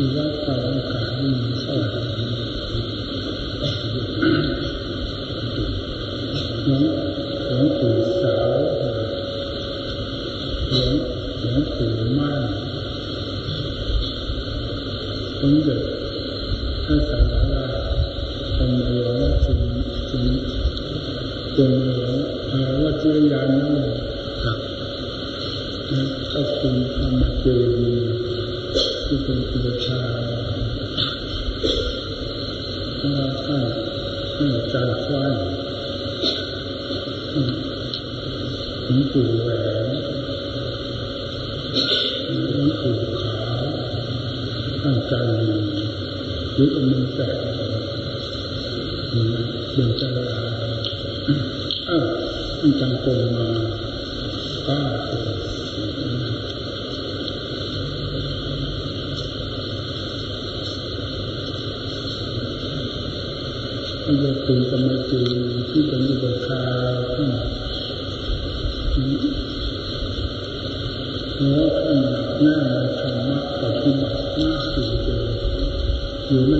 ที่วัดป่าอากาศมีเท่าไหร่หลวงหลวงปู่สาวหลวงหลวงปู่มั่นสมเด็จพระสังฆราชองค์หลวงจุนจุนจุนหลวงอาวจิรยานุครับก็คุณธรรมเจอ บูชาเราให้ให้ใจกว้างถึงปู่แหวนถึงปู่ขาตั้งใจมียึดมือแตกเป็นใจลาเอ้าอ่านจังกรม จึงจะไม่จึงที่จะมีเบิกคาขึ้นมาแล้วขึ้นมาหน้าธรรมะปฏิบัติหน้าสิ่งเดีอยู่ไม่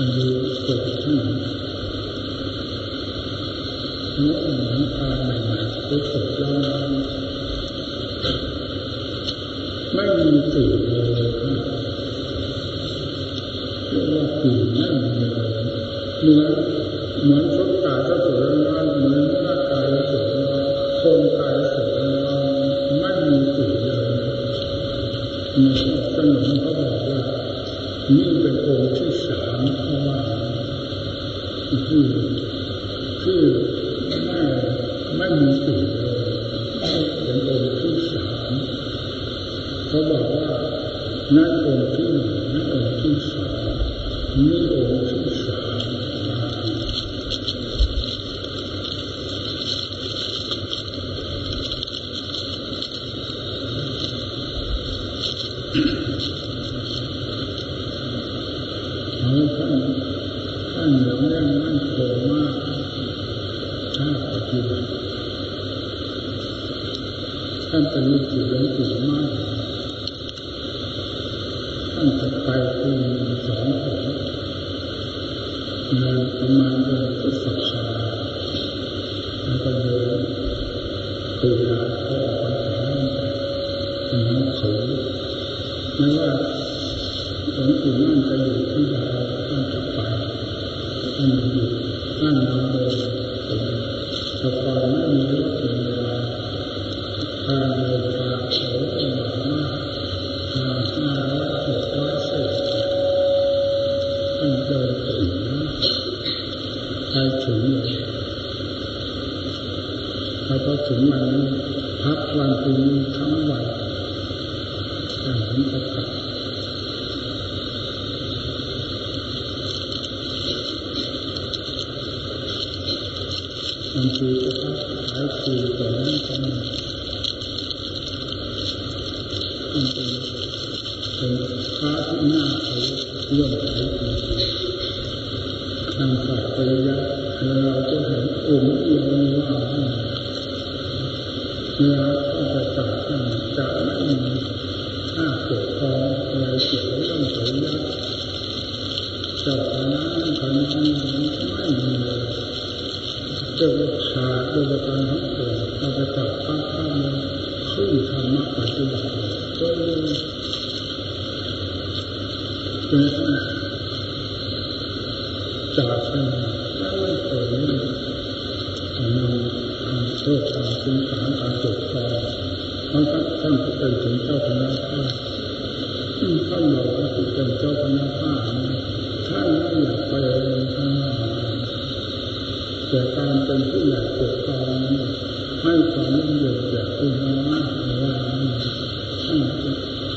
สิ่งดีเกิดขึ้นเมื่อเหนิพพานใหม่ๆรู้สึกร้อไม่มีสิ่งเลยเรียกว่าสิ่งไม่มีเลยเหมือนเหมือนไเจ้าโดยการทั้งปวงเราไปกราบพระพระเลยขึ้นธรรมะปฏิบัติก็เลยเป็นจากไปแล้วไม่เคยนี่นำทางโชคทางคุณฐานการปกครองท่านท่านเป็นถึงเจ้าคณะภาคท่านบอกว่าเป็นเจ้าคณะภาคท่านไม่อยากไปเอ งข้างหน้าแต่การเป็นผู้ใหญ่ปกครองให้ความร่วมมือแก่ผู้น้อยว่าท่า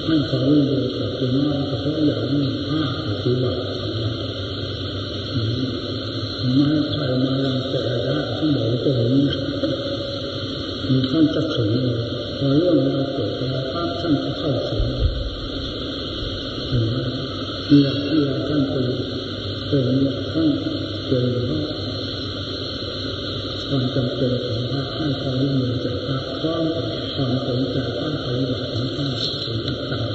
ให้ความร่วมมือแก่ผู้น้อยเฉพาะอย่างนี้ภาปฏิบัติไม่ใครมาลังแกได้ที่หมอตรงนี้มีท่านจะถึงเลยพอเรื่องเราเกิดแล้วปั๊บท่านจะเข้าถึงถึงที่เพระให้ความร่วมมือจากพระพร้อมกับความสนใจความปฏิบัติของท่านเป็นต่าง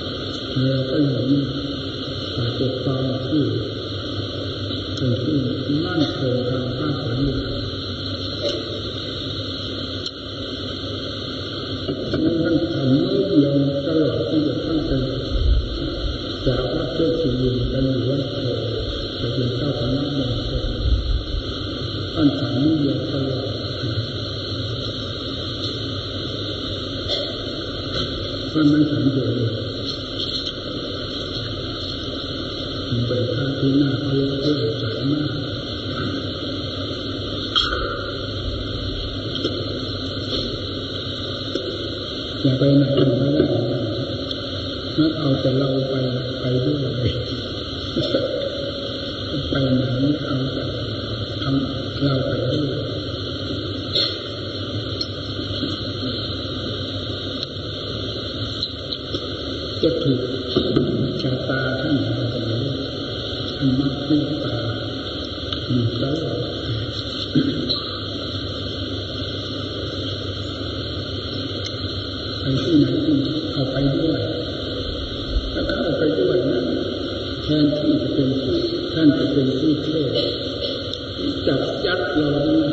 ๆเราก็เห็นฝ่ายปกครองที่เป็นที่มั่นคงทางภาคปฏิบัติท่านทำนุ่มลงตลอดที่จะท่านเป็นจากวัดเจ้าสิรินไปอยู่วัดโพไปเป็นเจ้าคณะมงคลท่านทำนุ่มลงตลอด ท่านไม่สังเกตเลยมันเป็นท่านที่น่าเคารพเลื่อมใสมากอย่าไปไหนไม่ได้นัดเอาแต่เราไปไปด้วยไปไหนเอาแต่ทำเราไปด้วยจะถูกชาตาท่านเราจะรู้ท่านมักเมตตาอยู่ตลอดไปที่ไหนที่เอาไปด้วยถ้าเข้าไปด้วยนะแทนที่จะเป็นผู้ท่านจะเป็นผู้เทศจับยัดเราเนี่ย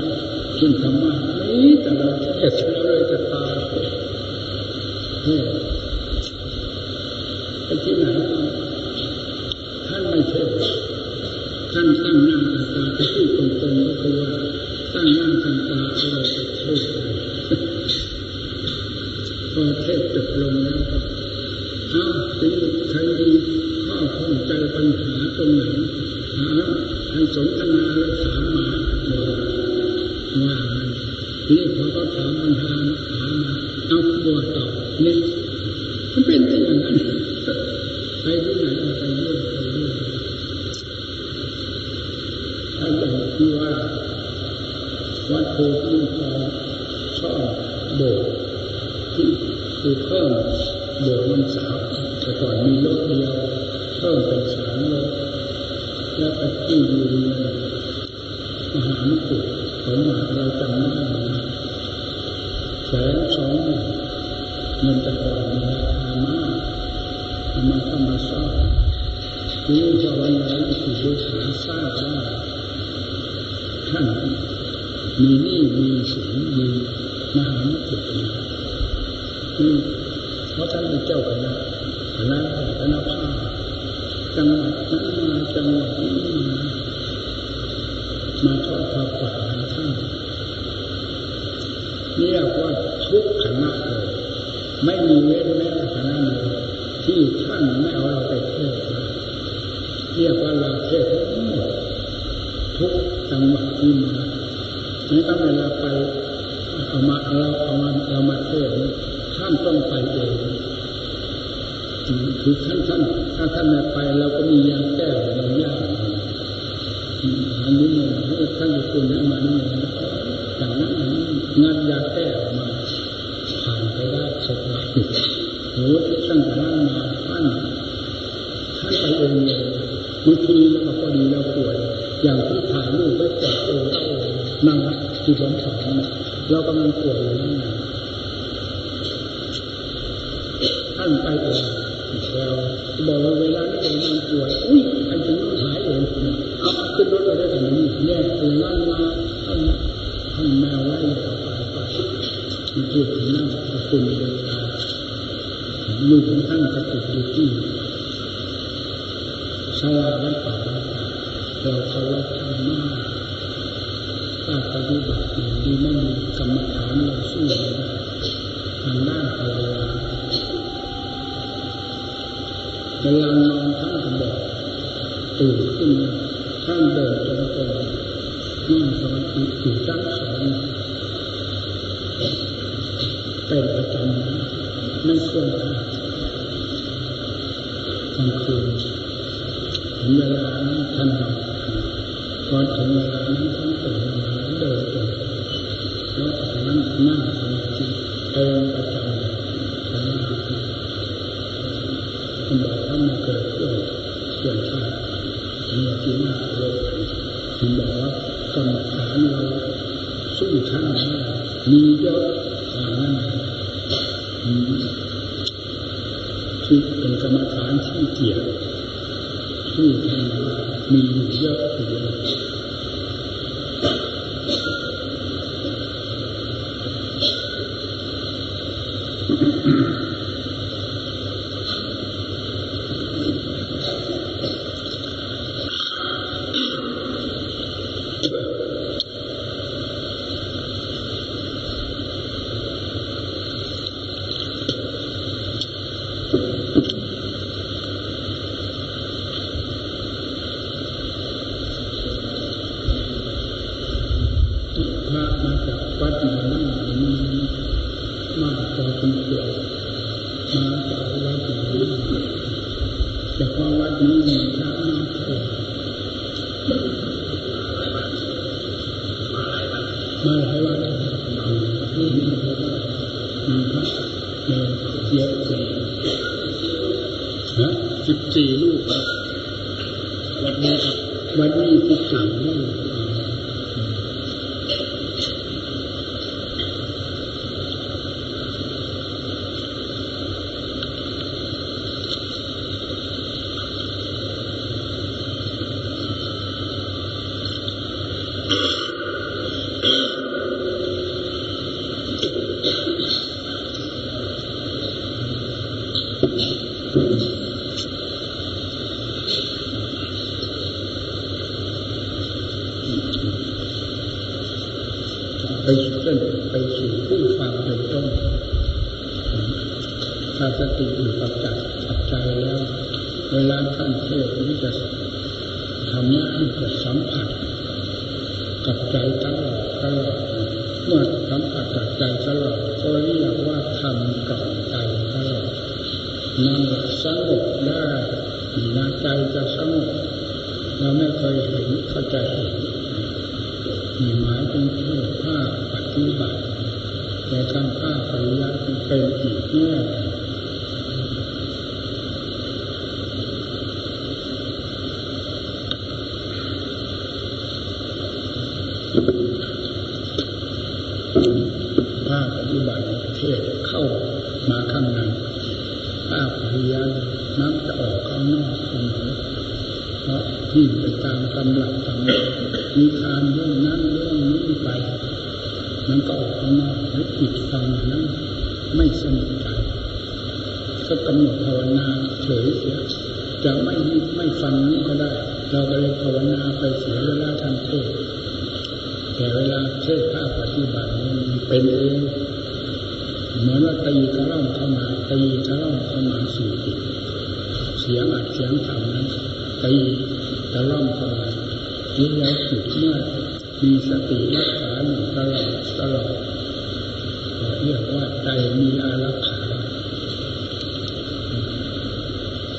ขึ้นธรรมะนี้แต่เราเทศเราเลยจะตายเนี่ยไป ที่ไหนท่านไม่เทศท่านตั้งหน้าตั้งตาที่พูดตรงๆก็คือว่าตั้งหน้าตั้งตาเอาเราไปเทศพอเทศจบลงแล้วก็อ้าวทีนี้ใครมีข้อข้องใจปัญหาตรงไหนหาให้สนทนาและถามมาบอกว่าทีนี้พอเขาก็ถามปัญหาถามมาเอาบัวตอบนี่ ถ้าปฏิบัติอย่างดีไม่มีกรรมฐานเราสู้ไม่ได้ทางด้านภาวนาเวลานอนท่านก็บอกตื่นขึ้นท่านเดินจงกรมนั่งสมาธิอยู่ชั้นสองเป็นประจำไม่ควรพลาดกลางคืนถึงเวลานั้นท่านนอน พอถึงเวลานั้นท่านตื่นมาเดินจงแล้วจากนั้นนั่งสมาธิเป็นประจำสมาธิท่านบอกท่ามาเกิดเพื่อส่วนชาติมีที่น่าเคารพท่านบอกว่ากรรมฐานเราสู้ท่านไม่ได้มีเยอะอย่างนั้นที่เป็นกรรมฐานที่เกี่ยรติสู้ท่านว่ามีอยู่เยอะทีเดีย สติอยู่กับจักกับใจแล้วเวลาท่านเทศน์นี้จะทำหน้าที่จะสัมผัสกับใจตลอดตลอดเมื่อสัมผัสกับใจตลอดก็เรียกว่าทำกับใจตลอดนั่นแหละสงบได้มีนาใจจะสงบเราไม่เคยเห็นเข้าใจเห็นมีหมายถึงเพื่อภาคปฏิบัติแต่การภาคปริยัติเป็นอีกแง่ภาคปฏิบัติเทศเข้ามาข้างในภาคปริยัติน้ำจะออกข้างนอกเสมอเพราะยิ่งไป ตามตำรับำมีทานเรื่องนั้นเรื่องนี้ไป มันก็ออกข้างนอกให้ปิดฟังนั้นไม่สนิทใจก็กำหนดภาวนาเฉยเสียจะไม่ไม่ฟังนี้ก็ได้ เราก็เลยภาวนาไปเสียเวลาทำเทศแต่เวลาเทศภาคปฏิบัติมันเป็นเองเหมือนว่าตีกระล่อมเข้ามาตีกระล่อมเข้ามาสู่เสียงอัดเสียงทำนั้นตี นี่แล้วจิตเมื่อมีสติรักษาอยู่ตลอดตลอดเรียกว่าใจมีอารักขา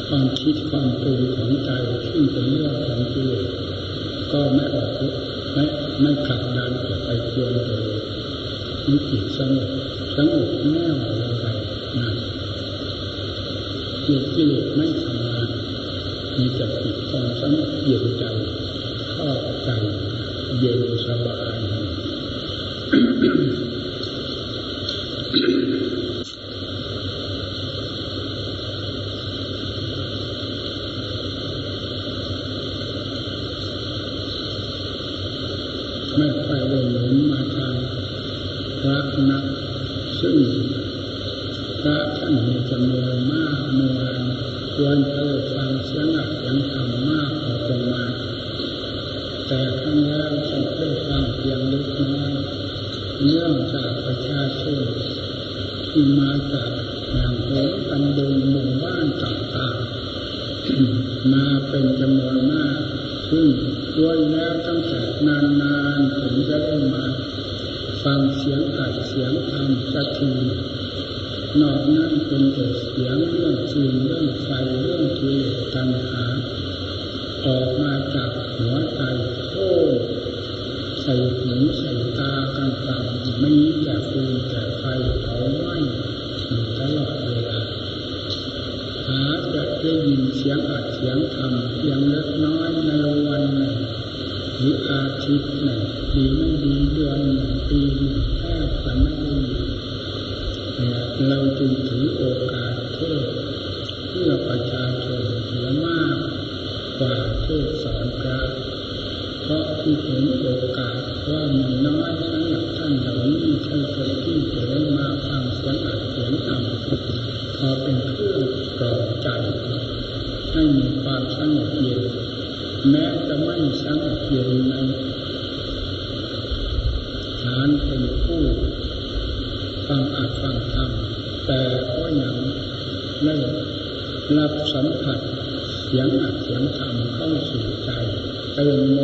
ความคิดความปรุงของใจซึ่งเป็นเรื่องของกิเลสก็ไม่ออกไม่ไม่ขับดันออกไปควรตัวเองมีจิตสงบสงบแน่วลงไปนั่นจิตกิเลสไม่ มีแต่จิตความสงบเย็นใจ ตั้งแต่นานๆถึงจะได้มาฟังเสียงอัดเสียงธรรมสักทีนอกนั้นเป็นแต่เสียงเรื่องฟืนเรื่องไฟเรื่องกิเลสตัณหาออกมาจากหัวใจโอ้ใส่หูใส่ตากันฟังไม่มีแต่ฟืนแต่ไฟเผาไหม้อยู่ตลอดเวลาหาจะได้ยินเสียงอัดเสียงธรรมเพียงเล็กน้อยในวันหนึ่ง หรืออาทิตย์หนึ่งดีไม่ดีเดือนหนึ่งปีหนึ่งแทบจะไม่ได้ยินเราจึงถือโอกาสเทศเพื่อประชาชนเสียมากกว่าเทศสอนพระเพราะที่เห็นโอกาสว่ามีน้อยสำหรับท่านเหล่านี้ใช่คนที่จะได้มาฟังเสียงอัดเสียงธรรมพอเป็นเครื่องกรองใจให้มีความสงบเย็นแม้จะไม่สงบ เย็นในฐานเป็นผู้ฟังอัดฟังธรรมแต่ก็ยังได้รับสัมผัสเสียงอัดเสียงธรรมเข้าสู่ใจเติมงค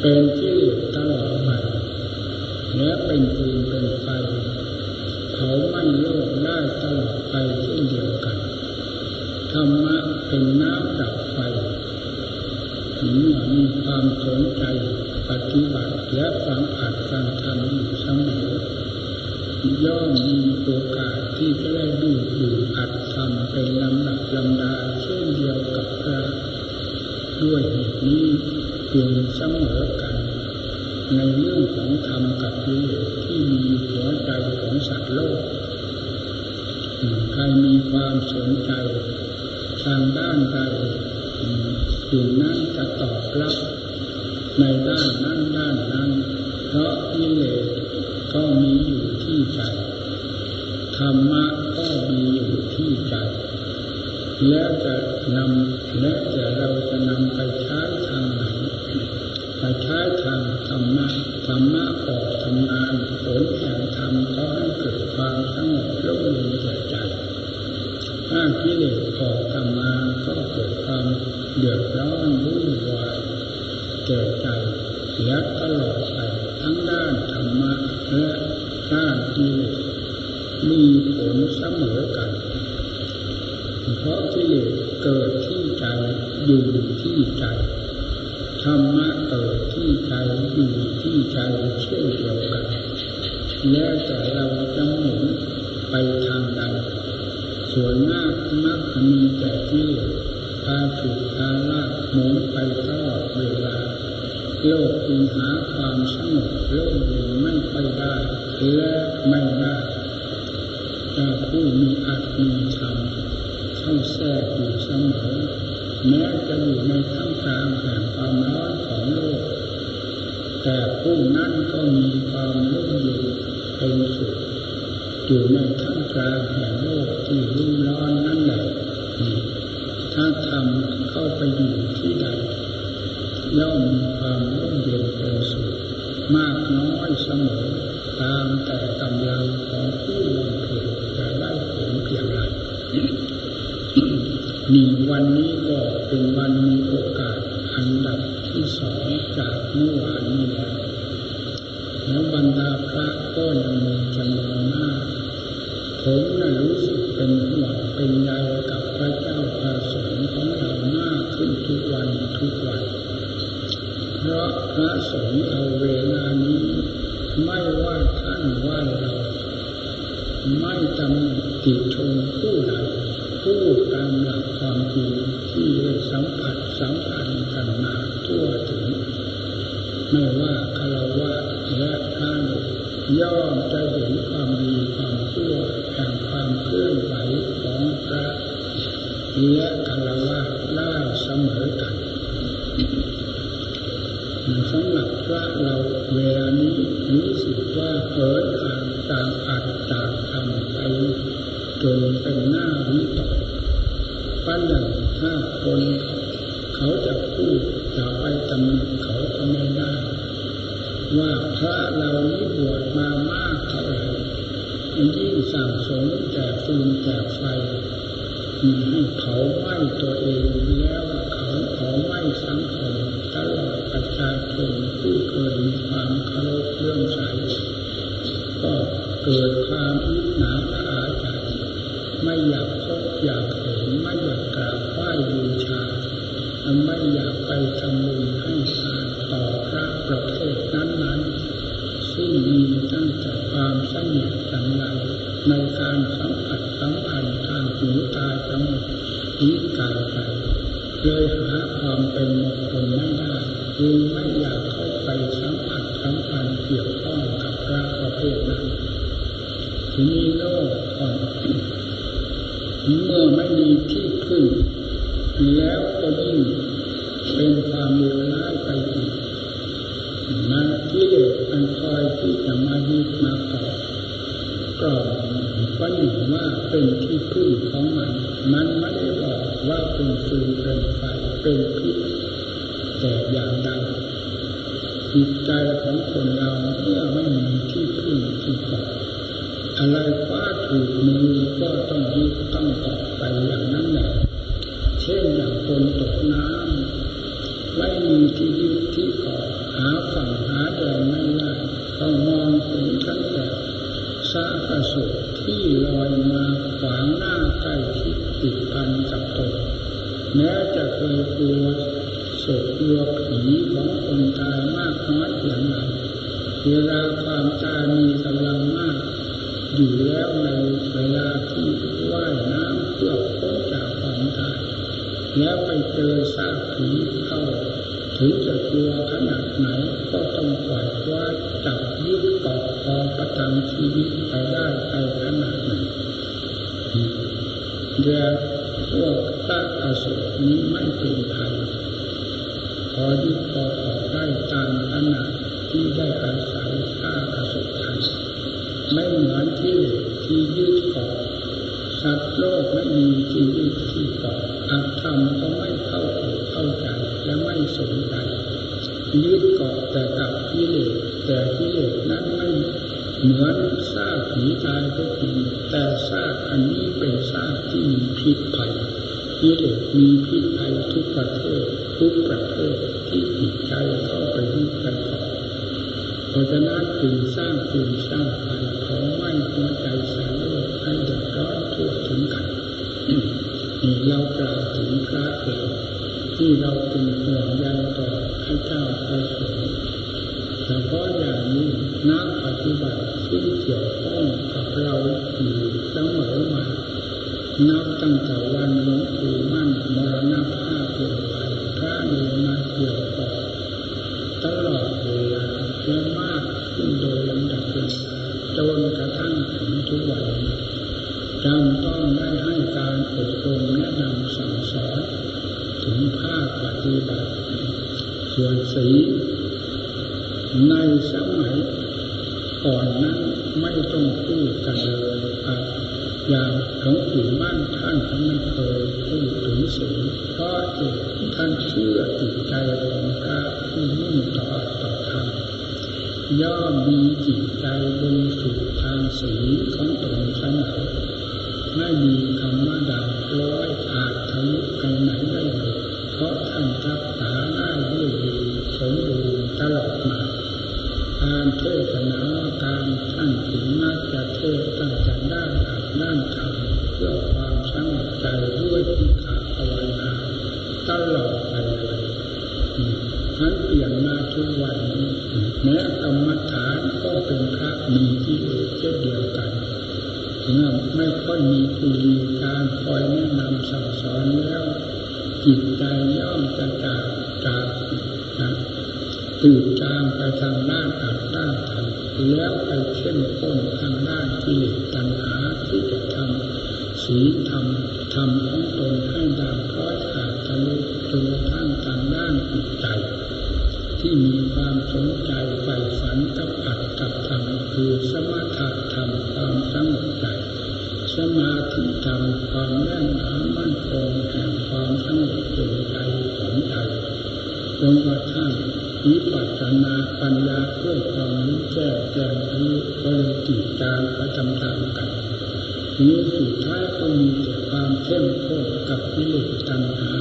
เป็นกิเลสตลอดไปและเป็นฟืนเป็นไฟเผาไหม้โลกได้ตลอดไปเช่นเดียวกันธรรมะเป็นน้ำดับไฟเมื่อมีความสนใจปฏิบัติและฟังอัดฟังธรรมอยู่เสมอย่อมมีโอกาสที่จะได้ดูดูอัดทำเป็นลำดับลำดาเช่นเดียวกับพระด้วยเหตุนี้ จึงเสมอกัน ในเรื่องของธรรมกับกิเลสที่มีหัวใจของสัตว์โลกใครมีความสนใจทางด้านใดสิ่งนั้นจะตอบรับในด้านนั้นด้านนั้น เพราะกิเลสก็มีอยู่ที่ใจธรรมะก็มีอยู่ที่ใจแล้วจะนำและจะเราจะนำไปใช้ทางไหนไปใช้ทาง ผู้นั้นก็มีความร่มเย็นเป็นสุขอยู่ในท่ามกลางแห่งโลกที่รุ่ ผมน่ะรู้สึกเป็นห่วงเป็นใยกับพระเจ้าพระสงฆ์ของเรามากขึ้นทุกวันทุกวัน เพราะพระสงฆ์เอาเวลานี้ ไม่ว่าท่านว่าเราไม่ตำติชมผู้ใดพูดตามหลักความจริงที่ได้สัมผัสสัมพันธ์กันมาทั่วถึง ไม่ว่าคารวะและท่านย่อมจะเห็นความดี และคารวะได้เสมอกันสำหรับพระเราเวลานี้รู้สึกว่าเหินทางตามอัดตามทำไปจนเป็นหน้าวิตกปั้นอย่างถ้าคน เขาจะพูดจะไปตำหนิเขาก็ไม่ได้ ว่าพระเรานี้บวชมามากเท่าไหร่ยิ่งสั่งสมแต่ฟืนแต่ไฟ มีให้เผาไหม้ตัวเองแล้วเขาเผาไหม้สังคมตลอดประชาชนผู้เคยมีความเคารพเรื่องใสก็เกิดความอิจฉาผาใจไม่อยาก โศกกลัวผีของคนตายมากน้อยเพียงไรเวลาความตายมีกำลังมาก อยู่แล้วในเวลาที่ว่ายน้ำเพื่อพ้นจากความตาย แล้วไปเจอซากผีเข้าถึงจะกลัวขนาดไหนก็ต้องปล่อยว่าจับยึดเกาะคอประทังชีวิตไปได้ไปขนาดไหนเดี๋ยวพวกซากอสุรนี้ไม่เป็นไทย อยึดเกาะออได้ตามขนาดที่ได้อาศัยซากอสุรทันไม่เหมือนที่ที่ยึดเกาะสัตว์โลกไม่มีที่ยึดที่เกาะอัตธรรมก็ไม่เข้าอกเข้าใจและไม่สนใจยึดเกาะแต่กับกิเลสแต่กิเลสนั้นไม่เหมือนซากผีตายก็จริงแต่ซากอันนี้เป็นซากที่มีพิษภัยกิเลสมีพิษภ ทุกประเภททุกประเภทที่จิตใจเข้าไปยึดไปเกาะเพราะฉะนั้นจึงสร้างจึงสร้างไฟของไม่หัวใจสารโลกให้เดือดร้อนทั่วถึงกันนี่เรากล่าวถึงพระเราที่เราเป็นห่วงใยต่อพระเจ้าพระสงฆ์เฉพาะอย่างนี้นักปฏิบัติซึ่งเกี่ยวข้องกับเราอยู่เสมอมานับตั้งแต่วันหลวงปู่ ย่อมมีจิตใจบริสุทธิ์ทางสีของตนเสมอไม่มี เมื่อไม่ค่อยมีครูมีการคอยแนะนำสั่งสอนแล้วจิตใจย่อมจะจากจากนะตื่นจางไปทางด้านอัดด้านธรรมแล้วไปเข้มข้นทางด้านกิเลสตัณหาที่จะทำสีธรรมธรรมของตนให้ดังคล้อยขาดทะลุจนกระทั่งทางด้านจิตใจ ที่มีความสนใจใฝ่ฝันกับอัดกับธรรมคือสมถะธรรมความสงบใจ สมาธิธรรมความแน่นหนามั่นคงแห่งความสงบเย็นใจของใจจนกระทั่งวิปัสสนาปัญญาเพื่อความรู้แจ้งแจ้งรู้ก็เลยติดจางไปตามกันนี้สุดท้ายก็มีแต่ความเข้มข้นกับกิเลสตัณหา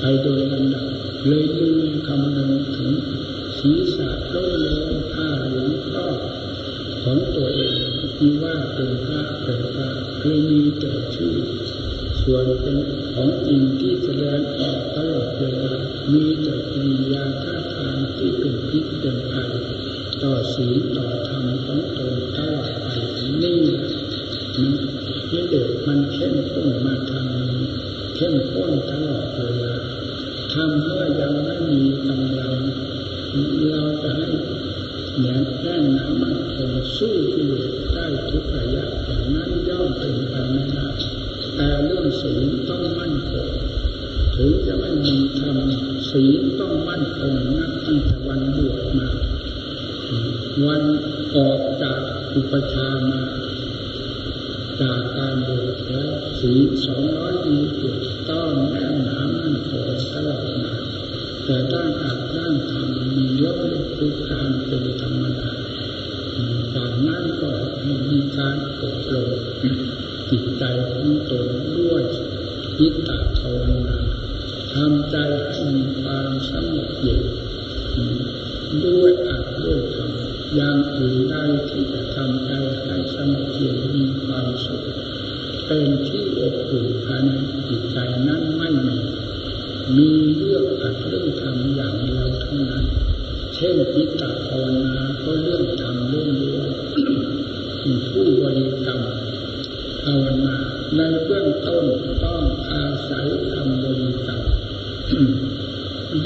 ไปโดยลำดับเลยลืมคำนึงถึงศีรษะโล่เลงผ้าหลวงพ่อของตัวเอง ที่ว่าเป็นพระเป็นพระคือมีแต่ชื่อ ส่วนเป็นของจริงที่แสดงออกตลอดเวลามีแต่กิริยาท่าทางที่เป็นพิษเป็นภัยต่อศีลต่อธรรมของตนตลอดไปนี่นะนี่เด็กมันเข้มข้นมาทางนี้เข้มข้นตลอดเวลาทำเมื่อยังไม่มีกำลังเราจะให้ แหนแน่นหนามันคงสู้กิเลสได้ทุกระยะอย่างนั้นย่อมเป็นไปไม่ได้แต่เรื่องศีลต้องมั่นคงถึงจะไม่มีธรรมศีลต้องมั่นคงนับตั้งแต่วันบวชมา วันออกจากอุปชามาจากการบวชแล้วศีลสองร้อยยี่สิบต้องแน่นหนามั่นคงตลอดมาแต่ด้านอัดด้านธรรมมีลดเล็ก ทุกการเป็นธรรมดาจากนั้นก็มีการอบรมจิตใจของตนด้วยยิตตภาวนาทำใจให้มีความสงบเย็นด้วยอัดด้วยธรรมอย่างอื่นใดที่จะทำใจให้สงบเย็นมีความสุขเป็นที่อบอุ่นภายใน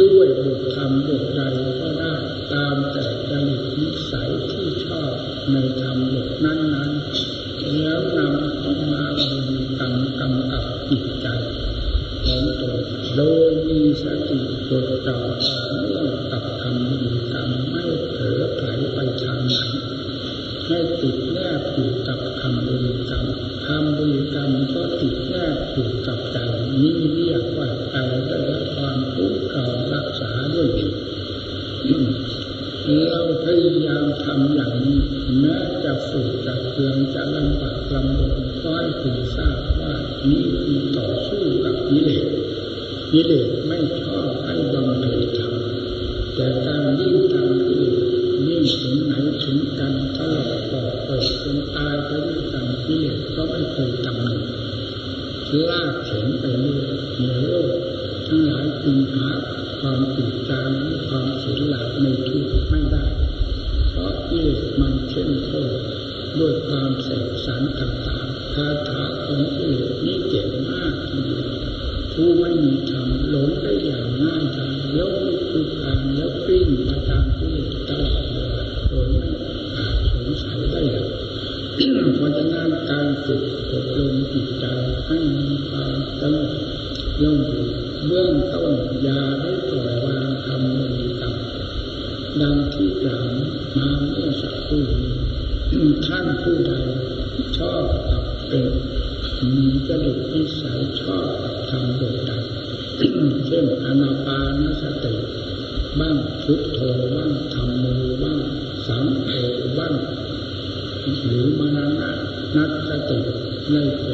ด้วยบทธรรมบทใดก็ได้ตามแต่จริตนิสัยที่ชอบในธรรมบทนั้นๆ แล้วนำเข้ามาบริกรรมกำกับจิตใจของตนโดยมีสติจดจ่อเนื่องกับคำบริกรรมไม่เผลอไผลไปทางไหนให้ติดแนบอยู่กับคำบริกรรมคำบริกรรมก็ติดแนบอยู่กับใจนี่เรียกว่าใจได้ แม้จะสุดจะเตือนจะลำบากลำบนก็ให้คุณทราบว่านี้คือต่อสู้กับกิเลสกิเลสไม่ช ด้วยความเสกสรรต่างๆคาถาของกิเลสนี่เจ๋งมากทีเดียวผู้ไม่มี ผู้ใดชอบเป็นมีจริตนิสัยชอบทำโดยใดเช่นอนาปานสติบ้างพุทโธบ้างธรรมโมบ้างสังเอบ้างหรือมานะนัตสติในผล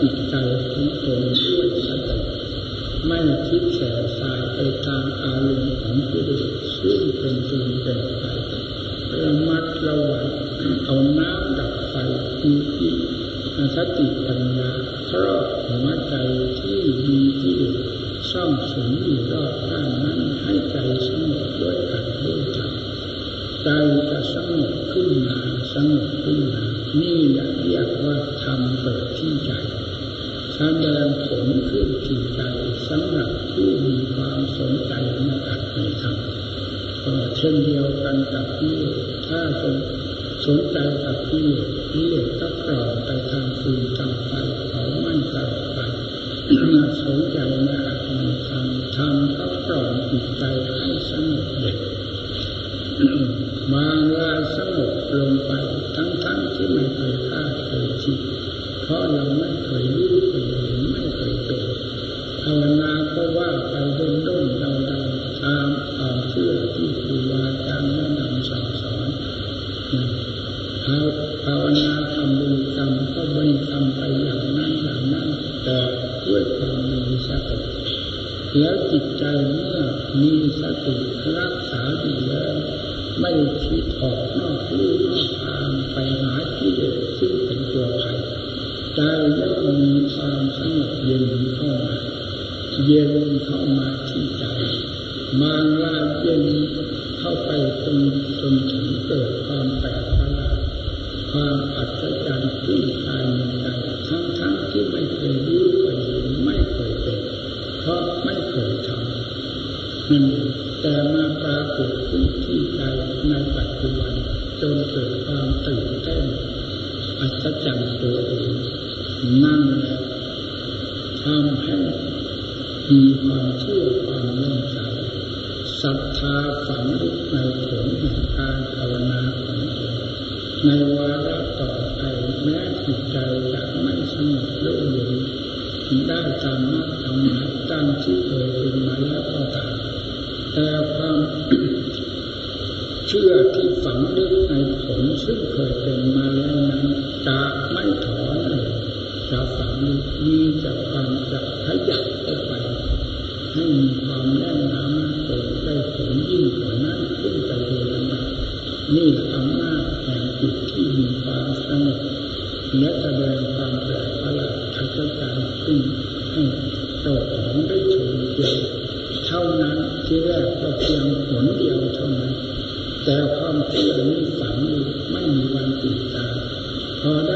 จิตใจของตนด้วยสติไม่คิดแสสายไปตามอารมณ์ของกิเลสซึ่งเป็นสิ่งแต่ไประมัดระวังเอาน้ำดับไฟมีที่สติปัญญาครอบหัวใจที่มีกิเลสซ่อมสมอยู่รอบด้านนั้นให้ใจสงบด้วยการรู้จักใจจะสงบขึ้นมาสงบขึ้นมานี่เรียกว่าทำเปิดที่ใจ แสดงผลขึ้นจิตใจสำหรับผู้มีความสนใจในอัตในธรรมก็เช่นเดียวกันกับที่ถ้าจนสนใจกับที่ที่ก็กรอบไปทางคืนทางไปเขามั่นใจไปมาสนใจในอัตในธรรมธรรมก็กรอบจิตใจให้สงบเด็ดบางรายสงบลงไปทั้งๆทที่ไม่เคยคาดเคยจิตเพราะเราไม่เคยรู้ นี่อำนาจแห่งจิตที่มีความสงบและแสดงความแปลกประหลาดทัศนาขึ้นให้โลกของได้ชมเดียวเท่านั้นที่แรกก็เพียงผลเดียวเท่านั้น แต่ความเชื่อนี้ฝังอยู่ไม่มีวันติดตาพอได้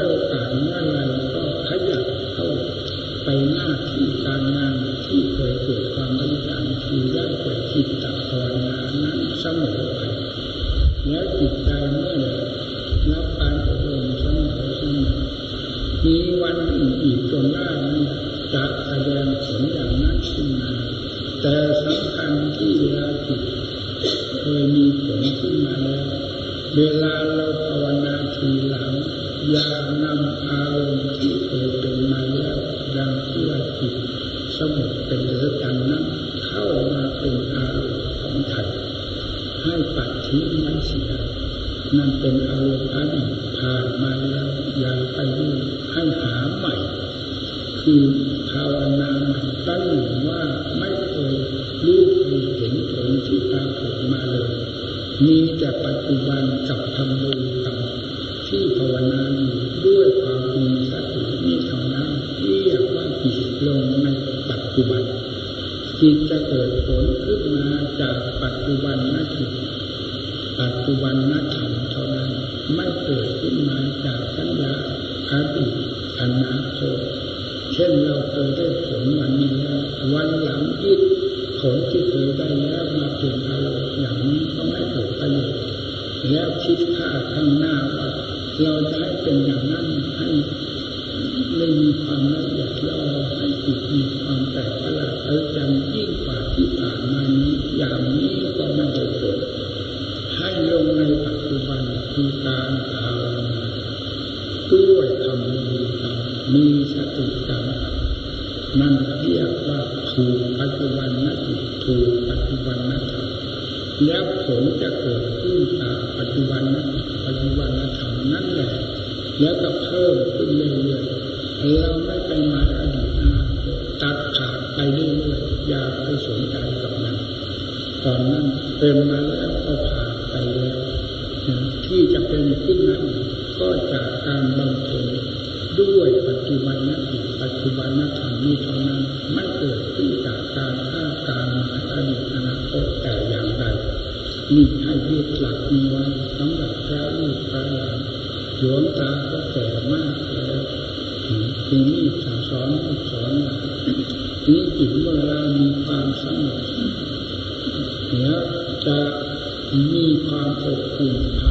ด้วยปัจจุบันนั้นปัจจุบันนั้นรรมนี้เท่านั้นไม่เกิดขึ้นจากการคาดการมาอดีตอนาคตแต่อย่างใดนี่ให้ยึดหลักนี้ไว้สำหรับพระลูกพระหลานหลวงตาก็แต่มากแล้วทีนี้สั่สอนสอนนี้ถึงเวลามีความสงบแล้วจะมีความอบอุ่นภา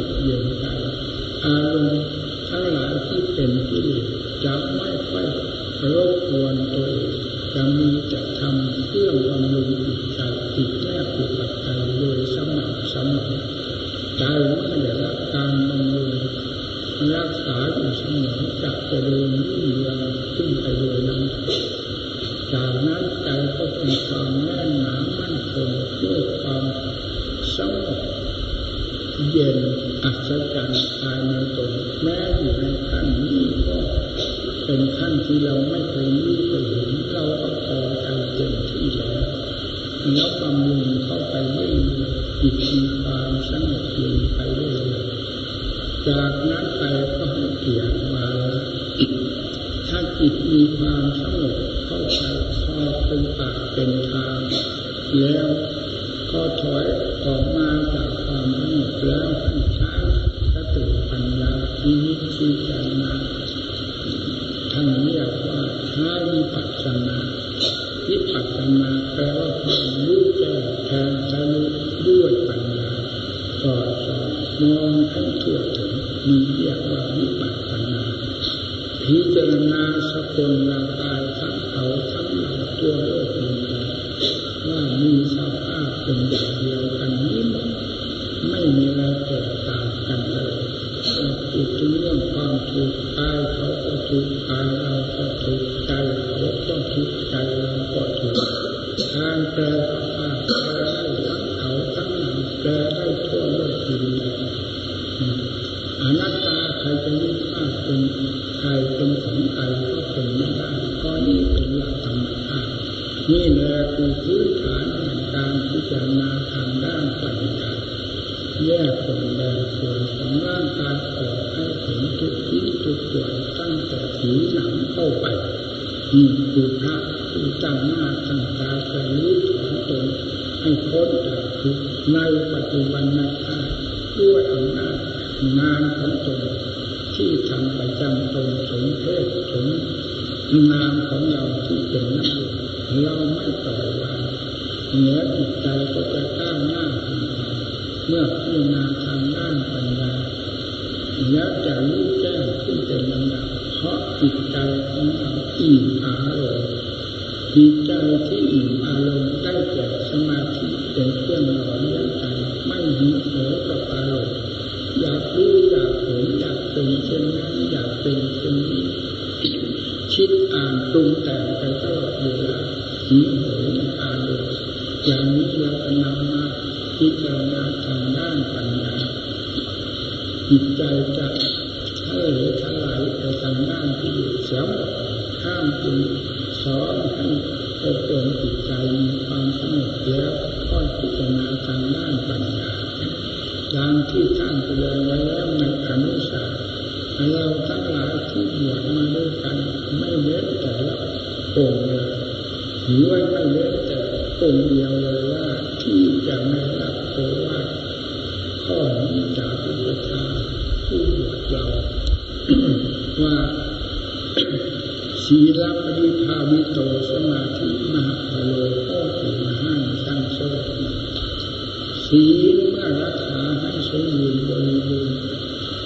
เกิดตั้งแต่ผิวหนังเข้าไปนี่คือพระผู้ตั้งหน้าตั้งตาจะรื้อถอนตนให้พ้นจากทุกข์ในปัจจุบันนาชาด้วยอำนาจงานของตนที่ทำประจำตนสมเพศสมงานของเราที่เป็นนักเราไม่ต่อยวางเหนือจิตใจก็จะก้าวหน้าขึ้นเมื่อพิจารณาทางด้านปัญญา แล้วจะรู้แจ้งขึ้นเป็นลำดับเพราะจิตใจของเราอิ่มอารมณ์จิตใจที่อิ่มอารมณ์ได้แก่สมาธิเป็นเครื่องหล่อเลี้ยงใจไม่หิวโหยกับอารมณ์อยากรู้อยากเห็นอยากเป็นเช่นนั้นอยากเป็นเช่นนี้คิดอ่านปรุงแต่งไปตลอดเวลาหิว จิตใจจะให้เลทั้งหลายไปทางด้านที่เสียวข้ามจึงสอนไปเปลี่ยนจิตใจมีความสงบแล้วค่อยพิจารณาทางด้านปัญญาดังที่ท่านแสดนไว้แล้วในอนุสาเราทั้งหลายที่บวชมา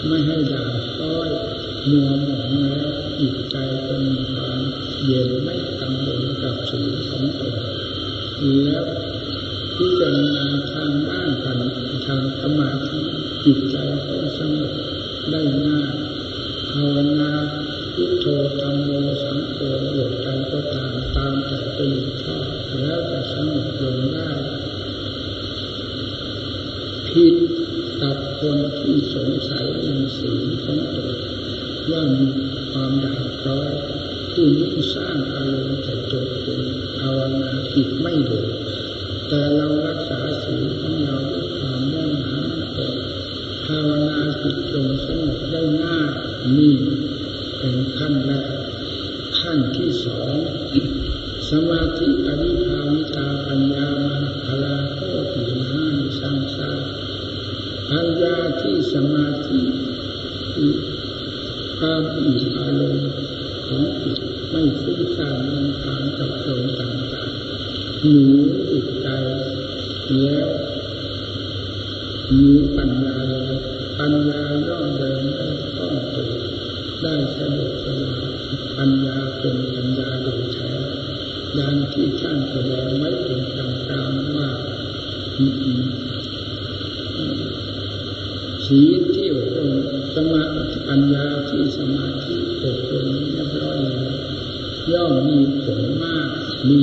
ไม่ สมาธิที่ความอิ่มอารมณ์ของจิตไม่ฟุ้งซ่านในทางกับลมต่างๆหนูจิตใจแล้วมีปัญญาปัญญาย่อมเดินได้คล่องตัวได้สะดวกสบายปัญญาเป็นปัญญาโดยแท้ดังที่ท่านแสดงไว้เป็นกลางๆว่า ปัญญาที่สมาธิอบรมเรียบร้อยย่อมมีผลมาก มี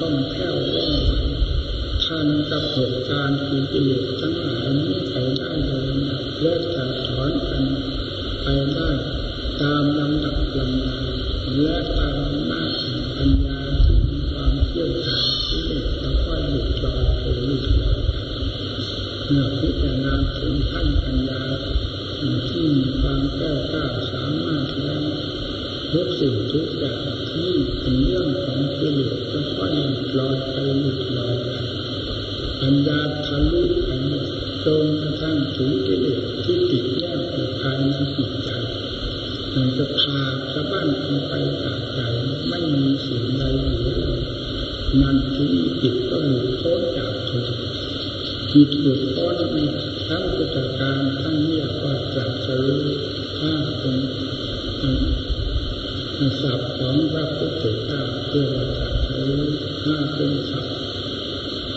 ต้องแก้วว่องไวทันกับเหตุการณ์ที่กิเลสทั้งหลายนี้ไปได้โดยลำดับและจะถอนกันไปได้ตามลำดับลำดับและตามหน้าแห่งปัญญาที่มีความเชี่ยวชาญกิเลสจะค่อยหลุดลอยไปหลุดลอยเมื่อพิจารณาถึงขั้นปัญญาที่มีความแก้วกล้าสามารถแล้ว ทุกสิ่งทุกอย่างที่เป็นเรื่องของกิเลสจะค่อยหลุดลอยไปหลุดลอยไปปัญญาทะลุไปจนกระทั่งถึงกิเลสที่ติดแนบอยู่ภายในจิตใจมันจะพาสะบั้นไปจากใจไม่มีสิ่งใดเหลือนั่นที่จิตก็หลุดพ้นจากทุกข์จิตหลุดพ้นในทั้งพุทธการทั้งเรียกว่าจักซื้อถ้าเป็น ศัพท์ของพระพุทธเจ้าเรียกว่าจักซื้อถ้าเป็นศัพท์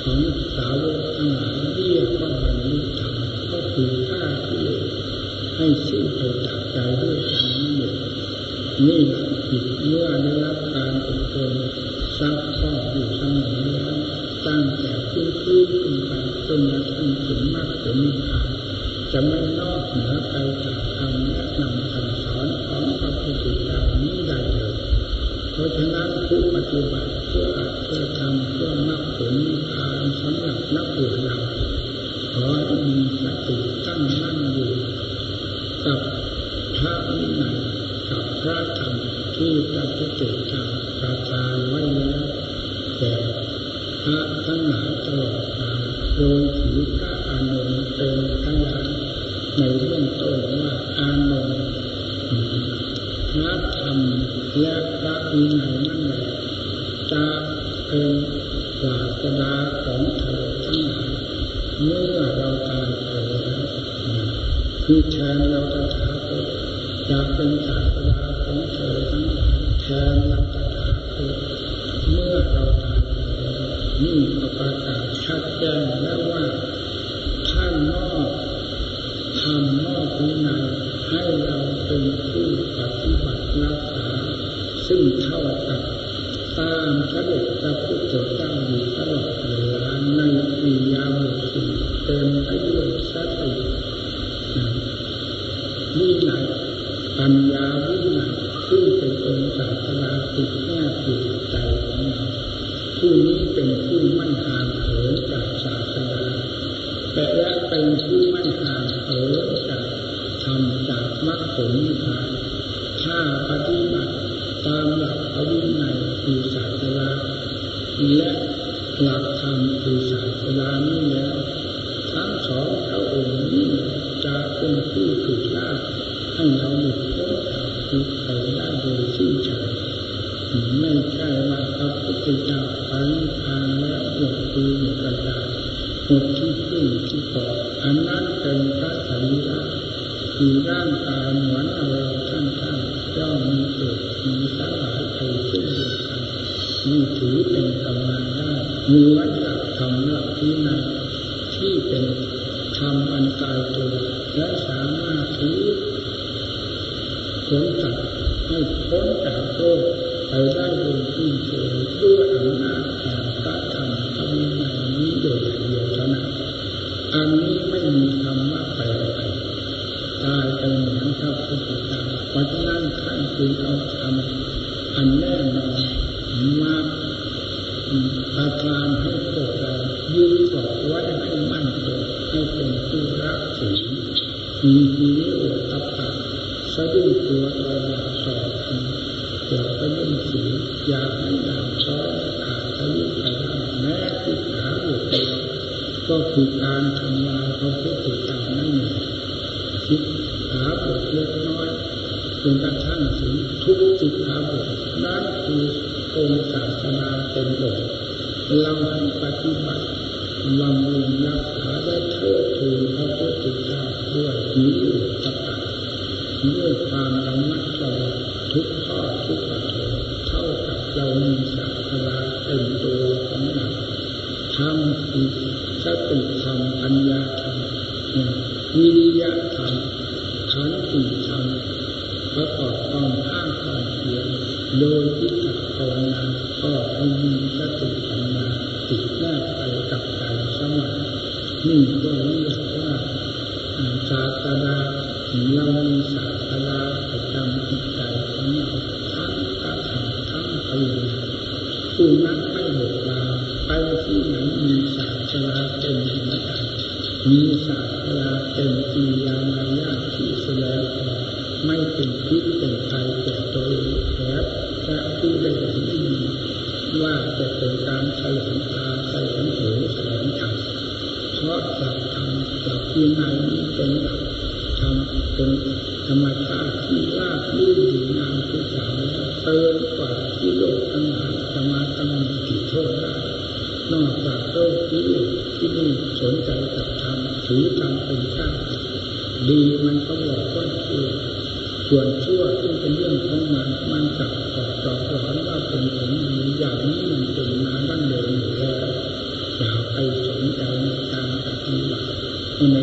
ของสาวกทั้งหลายเรียกว่าบรรลุธรรมก็คือฆ่าที่ให้สิ้นไปจากใจด้วยธรรมนี่นี่แหละจิตเมื่อได้รับการอบรมซักทอดอยู่เสมอแล้วตั้งแต่พื้นพื้นขึ้นไปจนกระทั่งถึงมรรคผลนิพพานจะไม่นอกเหนือไปจากคำแนะนำคำสอน ของพระพุทธเจ้านี้ได้เลยเพราะฉะนั้นผู้ปฏิบัติเพื่ออัตเพื่อทำเพื่อมรรคผลนิพพางสำหรับนักบวชเราขอให้มีสติตั้งมั่นอยู่กับพระวินัยกับพระธรรมที่พระพุทธเจ้า ปัญญาวินัยซึ่งเป็นองค์ศาสนาติดแง่ติดใจของเราผู้นี้เป็นผู้ไม่ห่างเหินจากศาสนาแต่และเป็นผู้ไม่ห่างเหินจากธรรมจากมรรคผลนิพพานถ้าปฏิบัติตามหลักอวินัยคือศาสนาและ ทั้งปริญญาผู้นั้นไม่หมดลาไปที่ไหนมีศาสนาเป็นหัวใจมีศาสนาเป็นปียามายาที่แสดงออกไม่เป็นพิษเป็นภัยแก่ตัวเองและและผู้ได้เห็นดีว่าจะเป็นการแสลงตาแสลงหูแสลงใจเพราะหลักธรรมหลักวินัยนี้เป็นหลักธรรมเป็นธรรมชาติที่ราบรื่นดีงามทุกอย่างแล้วเกิน กว่าที่โลกทั้งหลายจะมาตำหนิติโทษได้นอกจากโลกที่ที่นี่สนใจกับธรรมถือธรรมเป็นข้าดีมันก็บอกว่าชั่วส่วนชั่วซึ่งเป็นเรื่องของมันมันจับกอดจอกหลอนว่าเป็นผลดีอย่างนี้มันเป็นมาดั้งเดิมอยู่แล้วอย่าไปสนใจในการปฏิบัติใน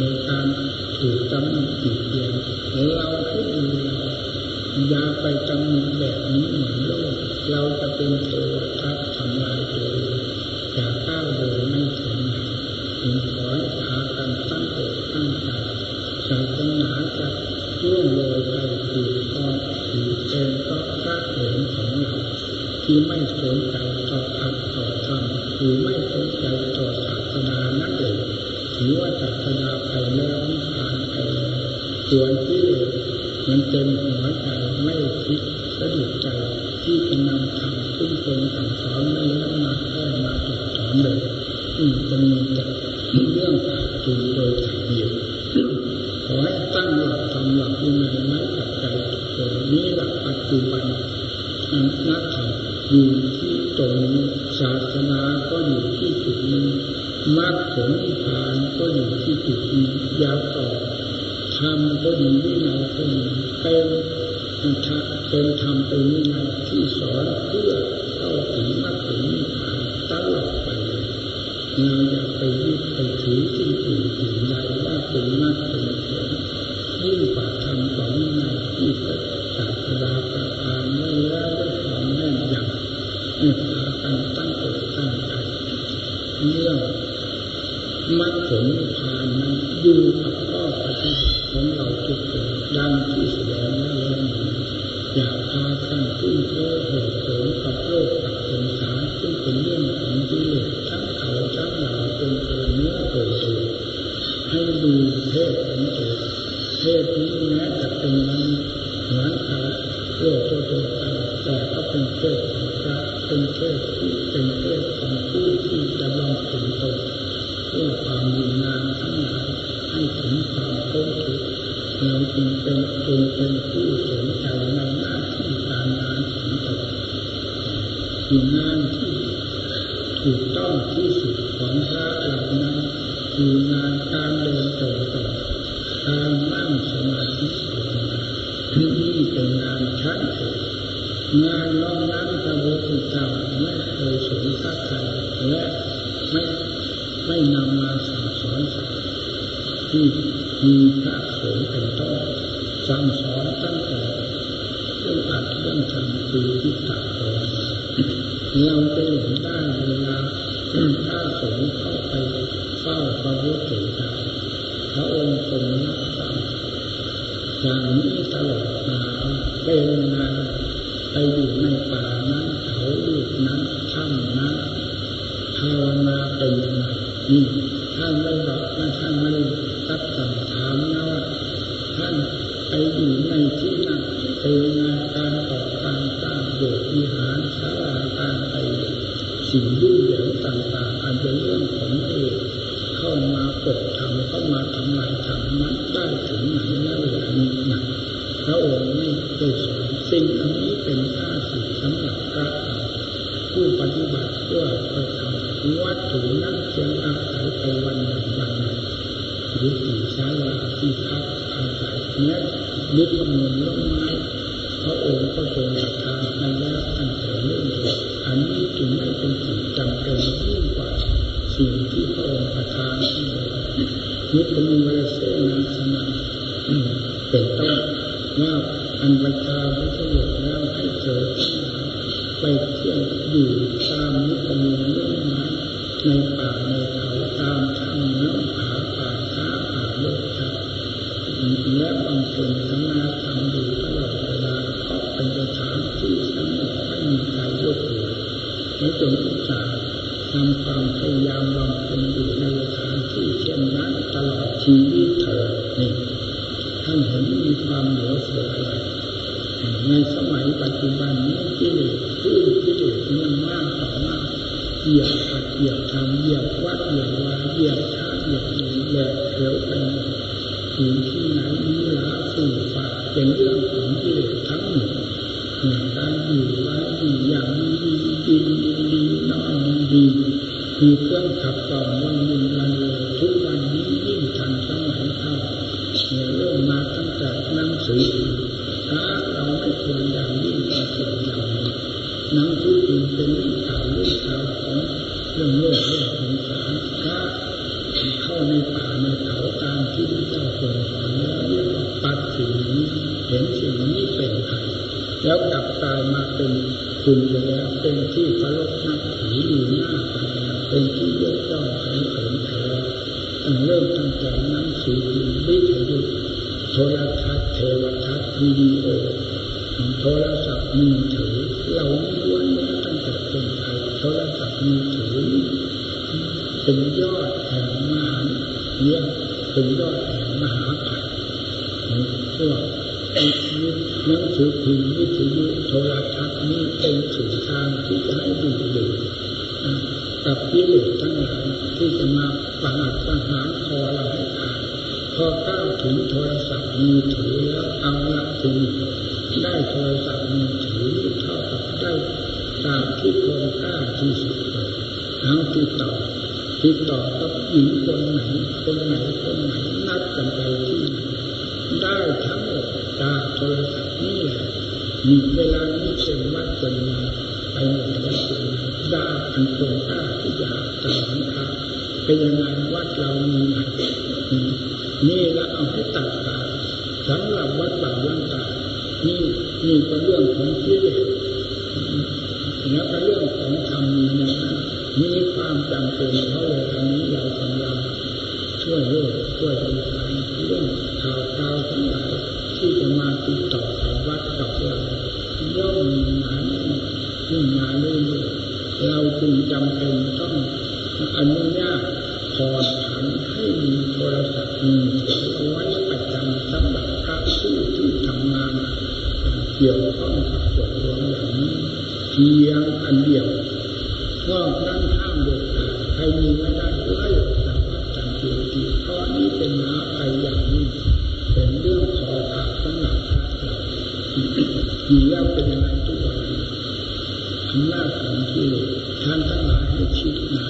ในการถูกตำหนิตเตียนเราให้ดูเรา อย่าไปจำหนิแบบนี้เหมือนโลกเราจะเป็นเทว สั่งสอนไม่แล้วมาแก้มาถอดถอนเลยอืมมันมีแต่เรื่องขาดทุนโดยถ่ายเดียวขอให้ตั้งหลักทำหลักวินัยไว้กับใจทุกคนนี้หลักปัจจุบันนักธรรมอยู่ที่ตรงศาสนาก็อยู่ที่จุดนี้มรรคผลนิพพานก็อยู่ที่จุดนี้ยาวต่อธรรมก็ดีวินัยก็ดีเป็นเป็นธรรมเป็นวินัยที่สอนเพื่อ เข้าถึงมรรคผลนิพพานตลอดไปเราอย่าไปยึดไปถือที่อื่นสิ่งใดว่าเป็นมรรคเป็นผลยิ่งกว่าธรรมกว่าวินัยที่พระศาสดาประทานไว้แล้วด้วยความแน่นยำให้พากันตั้งอกตั้งใจเรื่องมรรคผลนิพพานนั้นอยู่ ให้ดูเทศของตัวเทศนี้แม้จะเป็นมันเหมือนเขาโลกตัวไปแต่ก็เป็นเทศของพระเป็นเทศที่เป็นเทศของผู้ที่จะลองถึงตนเพื่อความมีงานทั้งหลายให้ถึงความพ้นทุกข์เราจึงเป็นจงเป็นผู้สนใจในหน้าที่การงานของตนคืองานที่ถูกต้องที่สุดของพระเหล่านั้นคืองาน ที่มีพระสงฆ์เป็นต้นสั่งสอนตั้งแต่เรื่องอัดเรื่องทำคือที่ตัดภาวนเราจะเห็นได้เวลาพระสงฆ์เข้าไปเฝ้าพระพุทธเจ้าพระองค์ทรงรับสั่งอย่างนี้ตลอดมาเป็น ในสมัยปัจจุบันนี้กิเลสขึ้นกิเลสมันมากต่อมากเหยียบผัดเหยียบทำเหยียบวัดเหยียบวาเหยียบช้าเหยียบหนีแหลกเขียวไปถึงที่ไหนมีหลาสู่ฝาเป็นเรื่องของกิเลสทั้งหมดหนึ่งการอยู่ไว้ดีอย่างดีดีดีน้อยดีมีเครื่องขับกล่อมวันนี้วันเลยทุกวันนี้ยิ่งทันสมัยเข้าเริ่มมาตั้งแต่หนังสือ รื่องโลกเรื่องสงสารถ้าเข้าในป่าในเขาตามที่พระเจ้าทรงสอนแล้วเรียกว่าปัดสิ่งนี้เห็นสิ่งนี้เป็นภัยแล้วกลับกลายมาเป็นคุณไปแล้วเป็นที่เคารพนับถืออยู่หน้าไปเป็นที่ยกย่องสรรเสริญไปแล้วเริ่มตั้งแต่นังสือพิมพ์วิทยุโทรทัศน์เทวทัศน์วิดีโอโทรศัพท์มือถือ เป็นยอดแห่งมหาเนี่ยเป็นยอดแห่งมหาภัยพวกหนังสือพิมพ์วิทยุโทรทัศน์นี้เป็นสื่อทางที่จะให้ดูดึงกับพิเลศทั้งหลายที่จะมาประหารประหารคอเราให้ขาดพอก้าวถึงโทรศัพท์มือถือแล้วเอาละทีได้โทรศัพท์มือถือเท่ากับได้ตามที่ควรก้าที่สุดทั้งติดต่อ ติดต่อกับหญิงคนไหนคนไหนคนไหนนัดกันไปที่ได้ทั้งหมดจากโทรศัพท์นี่แหละมีเวลานี้เป็นวัดเป็นมาไปหมดแล้วเป็นได้อันตรงค่าที่อยากตามค่าเป็นยังไงวัดเรามีไหนนี่ละเอาให้ตัดขาดสำหรับวัดป่าวัดตานี่นี่ก็นเรื่องของกิ มีไม่ไล่ออกจากวัดทันทีเพราะนี้เป็นม้าไปอย่างนี้เป็นเรื่องขอขาดสำหรับพระเรามีแล้วเป็นยังไงทุกวันอำนาจของที่ท่านทั้งหลายให้คิดนะ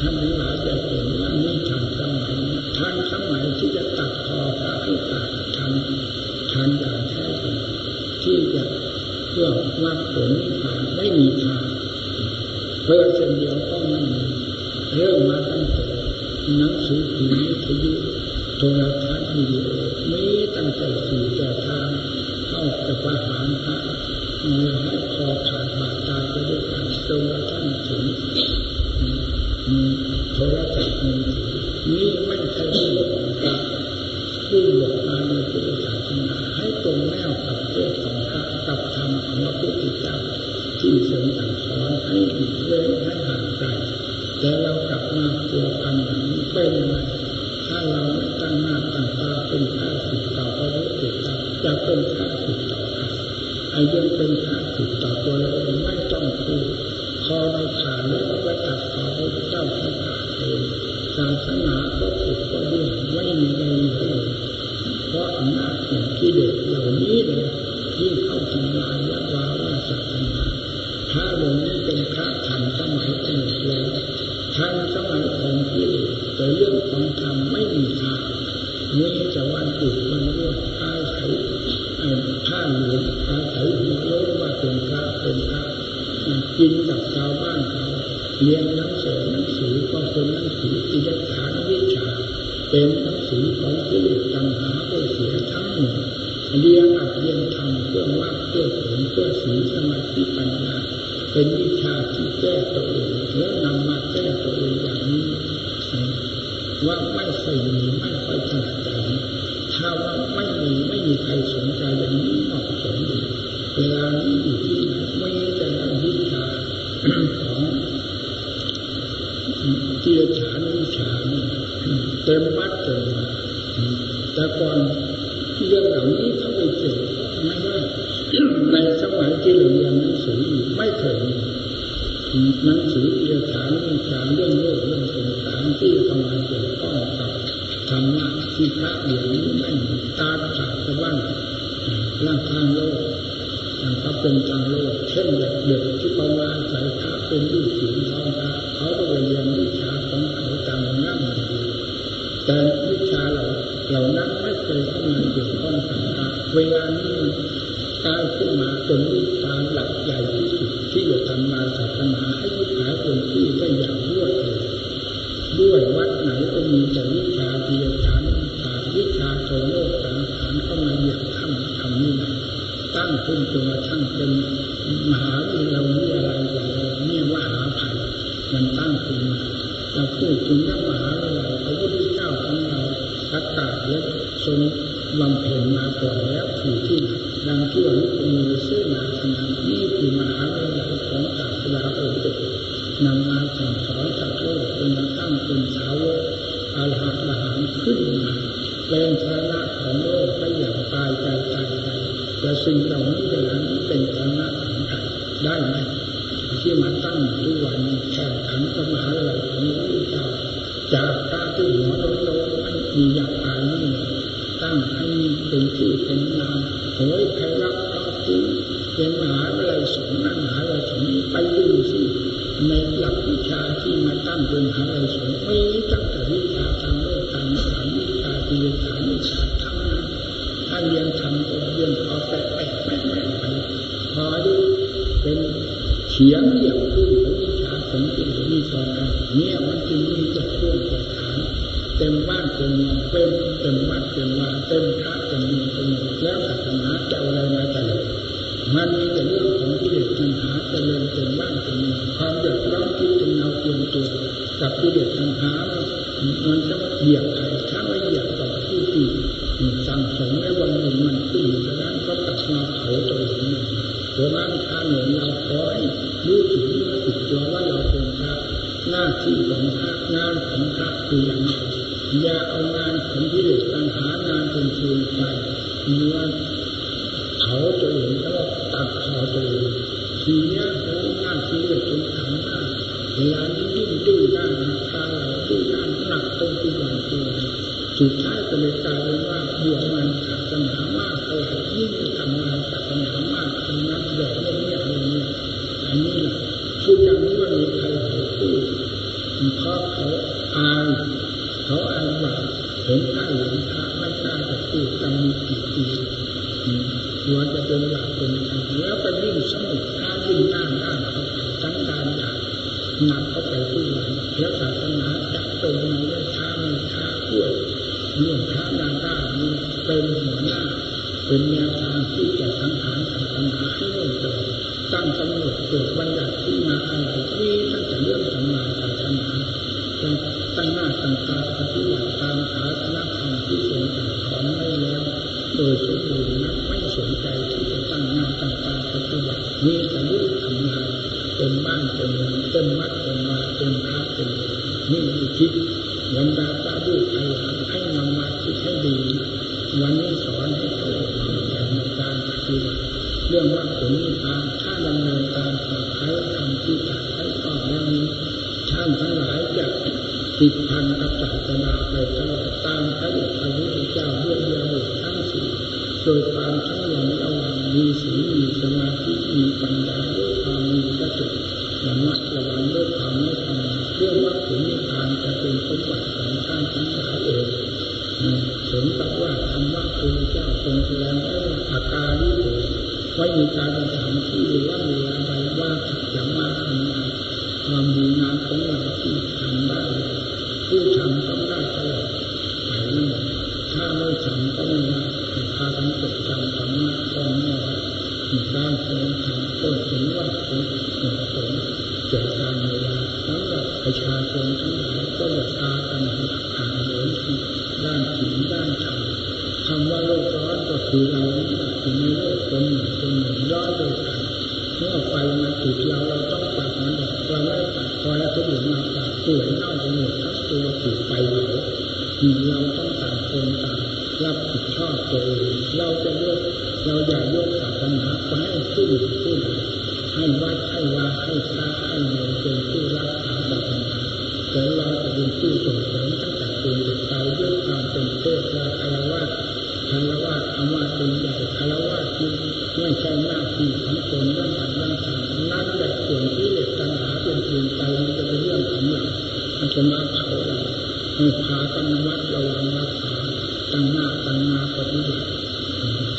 ท่านทั้งหลายจะเห็นว่านี่ทันสมัยท่านสมัยที่จะตัดคอพระให้ขาดทันทันอย่างแท้จริงที่จะเพื่อวัดผลนิพพานไม่มีทางเพื่อเช่นเดียวก็ เริ่มมาตั้งแต่หนังสือพิมพ์วิทยุโทรทัศน์วิดีโอมีตั้งแต่สื่อแต่ทางเข้าจะประหารพระ นั่นทางโลกนั่นก็เป็นทางโลก เช่นเด็กที่เรามาใส่พระเป็นลูกศิษย์ของพระเขาก็เรียนวิชาของเขาตามนั่งอยู่แต่วิชาเราเรานั้นไม่เคยทำงานเกี่ยวข้องกับพระเวลานี้การขึ้นมาเป็นวิชาหลักใหญ่ที่สุดที่เจะทำงานศาสนาให้ยุบหายคนที่ได้อย่างรวดเร็วด้วยวัดไหนก็มีแต่วิชาเดียรฐานฐวิชาโทโลกฐานฐานเข้ามาอย่าง นี้ตั้งขึ้นจนกระทั่งเป็นมหาวิทยาลัยอะไรอย่างไรนี่ว่มหาภัยมันตั้งขึ้นมาเราพูดถึงมหาวิทยาลัยพระพุทธเจ้าของเราประตาศและทรงบำเพ็ญมาก่อนแล้วถือที่ดังที่อนุปมีเสื้อนาคนานี่คือมหาวิทยาลัยของศาสดาองค์เดนำมาสั่งสอนจากโลกจนมาตั้งเป็นสาวกอาลหัต สิ่งเหล่านี้เวลาเป็นธรรมะสำคัญได้ไหมที่มัน เพราะเขาอายเขาอายว่าเห็นพรยอื่นพระไม่กล้าจะพูดจำมีกี่ปีกลัวจะเป็นบาปเป็นกรรแล้วไปยิ่งสมุดท้ายิ่งน้าหน้านเขาสังดานหนักหนักเข้าไปทุกวันแล้วศาสนาจะจมใน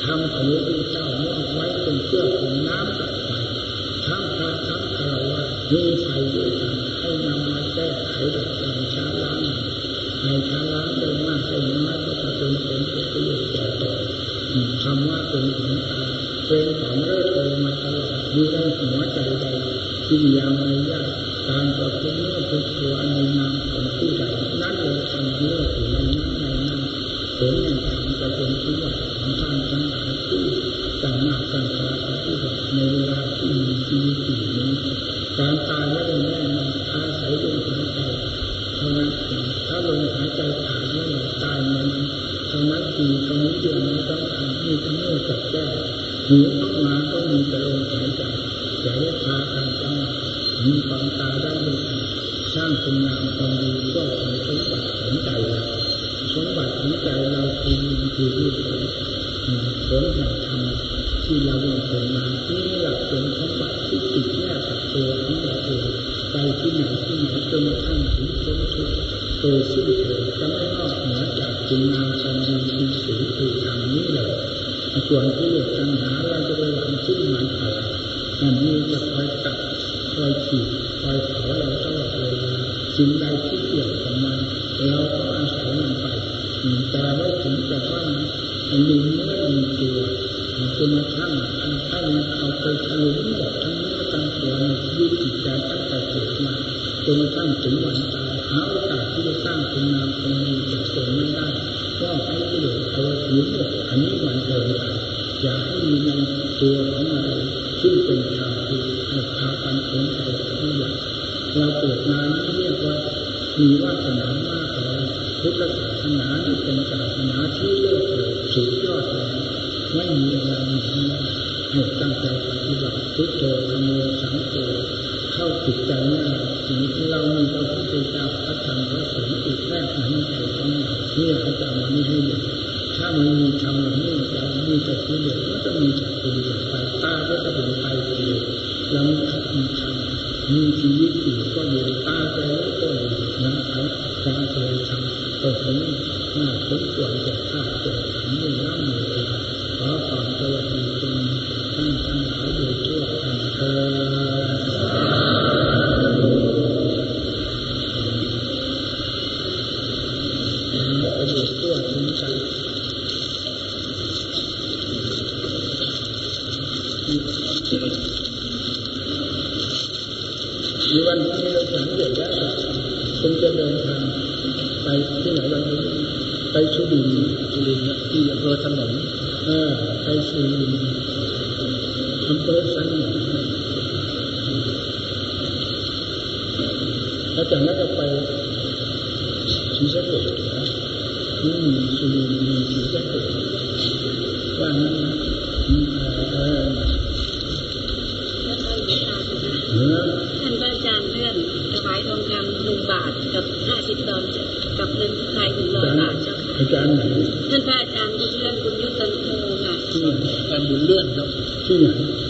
ทำของพระเจ้ามอบไว้เป็นเครื่องของน้ำกับไฟทั้งพระทั้งคารวะมีไฟด้วยกันให้นำมาแก้ไขดับแปช้าล้างในช้าล้างโดยมากโดยน้อยก็จะเป็นผลประโยชน์แก่ตนคำว่าเป็นของตาเป็นของเลิศเลยมาตลอดอยู่ในหัวใจใจจึงยางไม่ยากการกดทุกเมื่อทุกตัวอน ชุดินชุดินที่อำเภอถนนเออไปซื้อำเภอสังแล้วจากนั้นก็ไป فيها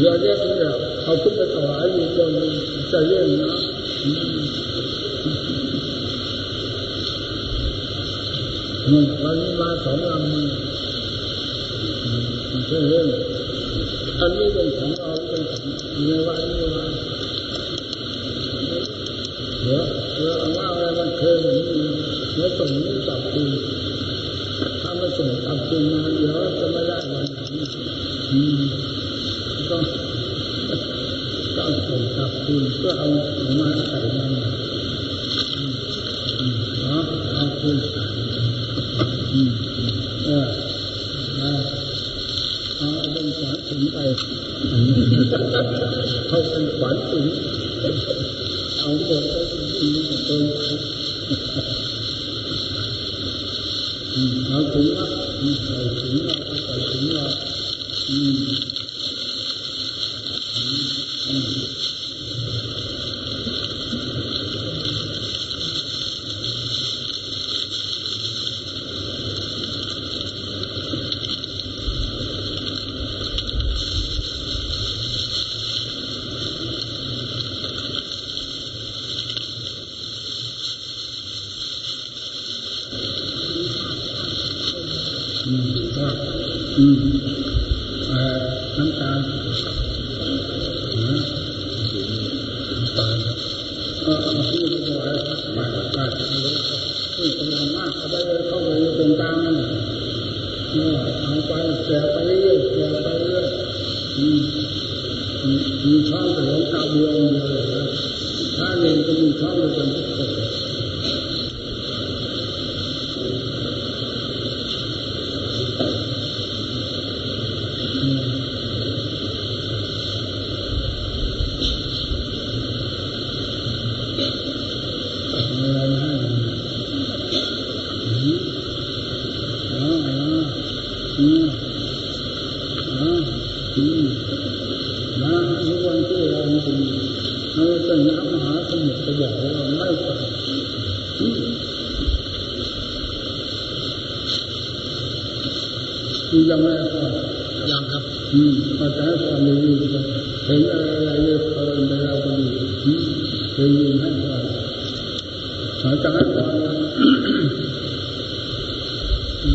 เยอะแยะเนี่ยเขาขึ้นไอถวายมีคนใจเย็นนะนี่เรานี้มาสองลำเล่นอันนี้เป็นของเราเป็นของในวันนี้วันเดี๋ยวเราเอาอะไรมันเทิงไม่ส่งไม่กลัดดีถ้าไม่ส่งกลับคืนมาเดี๋ยวจะไม่ได้วันนี้ الشيخ أو ما أشبه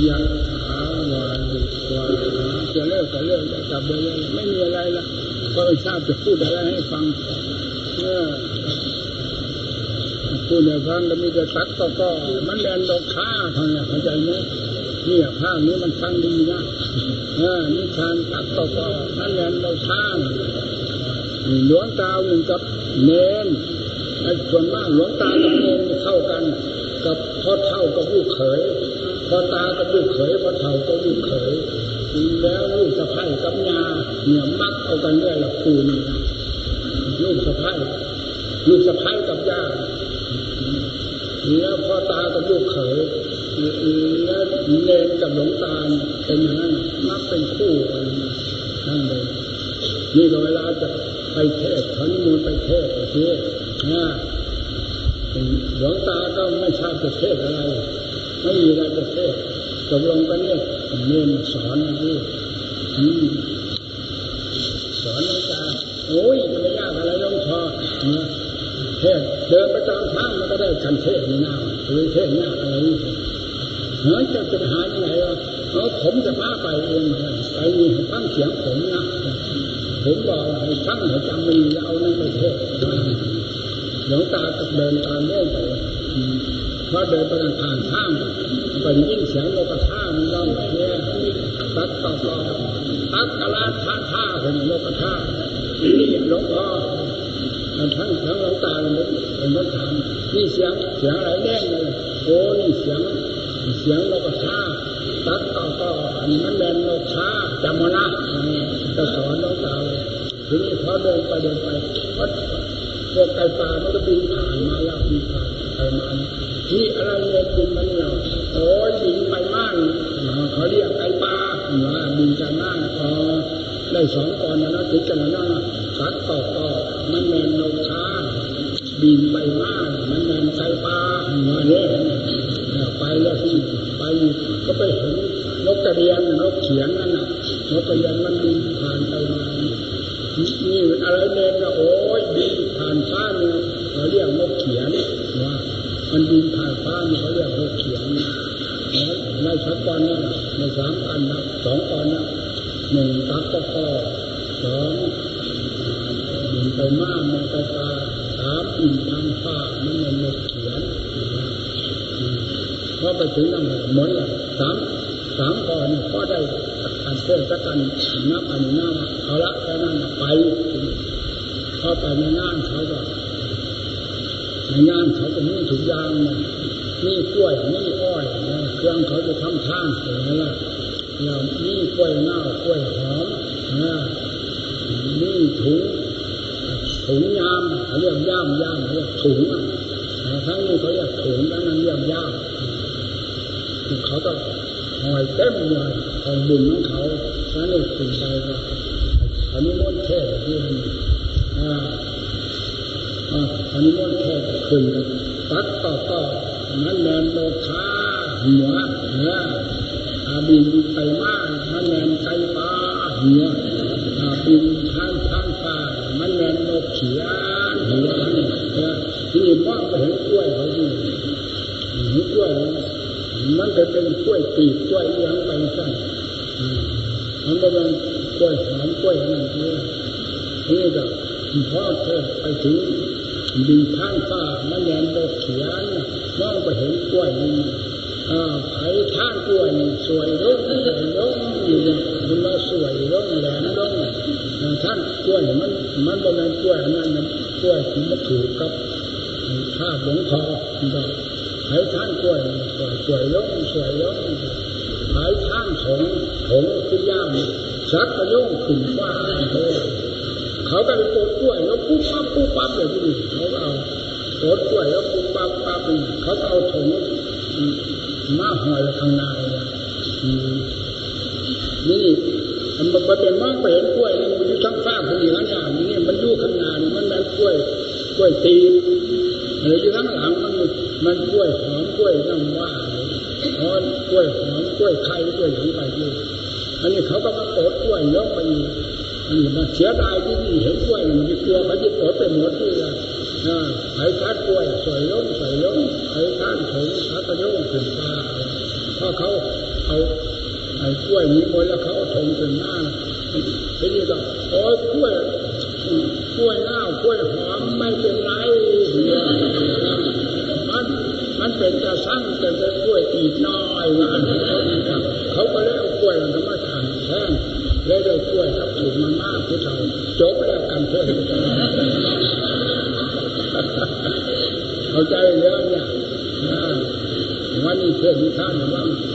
ยะถาวาลิวาหาจะเลิกก็เลิกจะกลับไปเลยไม่มีอะไรละก็ไม่ทราบจะพูดอะไรให้ฟังเออพูดในฟังก็มีแต่ตัดก็ก็มันแรงดอกค้าเท่านี้เข้าใจไหมเนี่ยภาพนี้มันฟังดีนะเออนิทานตัดก็ก็มันแรงดอกค้าหลวงตาหนึ่งกับเนนส่วนมากหลวงตากับเนนเข้ากัน กับพ่อเท่ากับลูกเขยพ่อตากับลูกเขยพ่อเท่ากับลูกเขยแล้วลูกสะพ้ายกับยาเนี่ยมักเอากันเรื่อยละคูนี่ลูกสะพ้ายลูกสะพ้ายกับยาแล้วพ่อตากับลูกเขยแล้วเนนกับหลวงตาเป็นอย่างนั้นมักเป็นคู่กันนั่นเลยนี่ก็เวลาจะไปเทศเขานิมนต์ไปเทศเทศนะ หลวงตาก็ไม่ทราบจะเทศอะไรไม่มีอะไรจะเทศตกลงกันเนี่ยเรียนสอนนะพี่สอนหลวงตาโอ้ยจะไม่ยากอะไรหลวงพอเนี่ยเทศเดินประจำทางมันก็ได้กันเทศนี่นาจะไปเทศยาอะไรนี่เฮ้ยจะจะหาที่ไหนวะเออผมจะพาไปเองไปนี่ฟังเสียงผมนะผมบอกให้ฟังให้จำมันเอานั่นไปเทศ หลวงตาก็เดินตามเล่นไปพอเดินไปทางข้างไปยินเสียงนกกระทามันร้องเนี่ยตัดต่อต่อตัดกระลาท่าท่าเป็นนกกระทานี่หลวงพ่อทั้งทั้งหลวงตาเลยเป็นรถถามนี่เสียงเสียงอะไรแน่เลยโอ้นี่เสียงเสียงนกกระทาตัดต่อต่ออันนี้มันแมนนกทาจำมานะจะสอนหลวงตาเลยทีนี้พอเดินไปเดินไปวัด พวกไก่ป่ามันก็บินผ่านมาแล้วบินผ่านไปมานี่อะไรเนี่ยบินมาเนี่ยโอ้ยบินไปมากเขาเรียกไก่ป่าว่าบินกันมากอ๋อได้สองก่อนนะติดกันแล้วนะสัตว์ต่อต่อมันแมนนกช้าบินไปมากมันแมนไก่ป่าว่าเนี่ยไปแล้วที่ไปก็ไปเห็นนกกระเรียนนกเขียนนั่นน่ะนกกระเรียนมันบินผ่านไปมานี่อะไรเนี่ยนะโพักวันนะในสามกันนะสองตอนนะหนึ่งตักก็พอสองบินไปมากมันไปตาสามบินทางฟ้ามันเป็นนกเขียนพอไปถึงนั่นเหมือนสามสามก่อนก็ได้อันเทศกันนับอันนี้นเอาละแค่นั้นไปพอไปในงานเขาก็ในงานเขาก็มีถุงยางนะมีกล้วยมีอ้อยนะ เครื่องเขาจะทำท่านอย่างนั้นแหละเรามีกล้วยเน่ากล้วยหอมนะมีถุงถุงยามเขาเรียกย่ามย่ามเขาเรียกถุงอะทั้งนี้เขาเรียกถุงทั้งนั้นเรียกย่ามเขาก็หอยเต็มเลยของบุญของเขาถ้านี่ถึงไปก็อันนี้ม้วนแค่ที่มันอ่าอันนี้ม้วนแค่ขึ้นกันตัดต่อต่อนั้นแมนโลคา หัวเนื้ออาบินไปมากมันแมนไก่ปลาหัวอาบินข้างข้างฟ้ามันแมนโลเขียนหัวที่นี่มองไปเห็นกล้วยเขาที่เห็นกล้วยมันจะเป็นกล้วยตีกล้วยเลี้ยงไปสั้นมันก็เป็นกล้วยหอมกล้วยนั่นนี่นี่ก็พ่อเทศไปถึงดินข้างฟ้ามันแยนโลเขียนมองไปเห็นกล้วยนี่ ไผ่ข้างกล้วยสวยร่มสวยร่มอยู่มันมาสวยร่มแหลมร่มท่านกล้วยมันมันเป็นกล้วยนั่นกล้วยที่มันถูกกับภาพหลวงพ่อไผ่ข้างกล้วยสวยสวยร่มสวยร่มไผ่ข้างถงถงคือย่างชักกระโยงขึ้นฟ้าเขาก็เลยโกดกล้วยแล้วปุ๊บปั๊บปุ๊บปั๊บเลยที่เขาเอาโกดกล้วยแล้วปุ๊บปั๊บปั๊บเขาเอาถง มาหอยข้างในนี่มันมาเป็นมากไปเห็นกล้วยนี่มันอยู่ทั้งฟ้าผู้หญิงหลายอย่างนี่มันอยู่ข้างหน้ามันแบบกล้วยกล้วยตีนหรืออยู่ข้างหลังมันมันกล้วยหอมกล้วยน้ำว่าหอมกล้วยหอมกล้วยไข่กล้วยหลงไปอยู่อันนี้เขาก็มาตดกล้วยยกไปอยู่อันนี้มาเสียดายที่เห็นกล้วยมันจะกลัวมันจะเปิดไปหมดเลย เออไอ้การป่วยสวยล้มสวยล้มไอ้การสมสาตโยงขึ้นมาเพราะเขาเอาไอ้กล้วยนี้ไวยแล้วเขาถมขึ้นหน้าทีนี้ก็โอ้ยกล้วยกล้วยหน้ากล้วยหอมไม่เป็นไรมันมันเป็นจะสั่งเป็นจะกล้วยอีกน้อยมันเขาก็เลยเอากล้วยมันมาตานแทนเลยได้กล้วยครับถูกมันมากพวกเราจบแล้วกันเพื่อน پہنچا گیا ہماری نشان ہمارے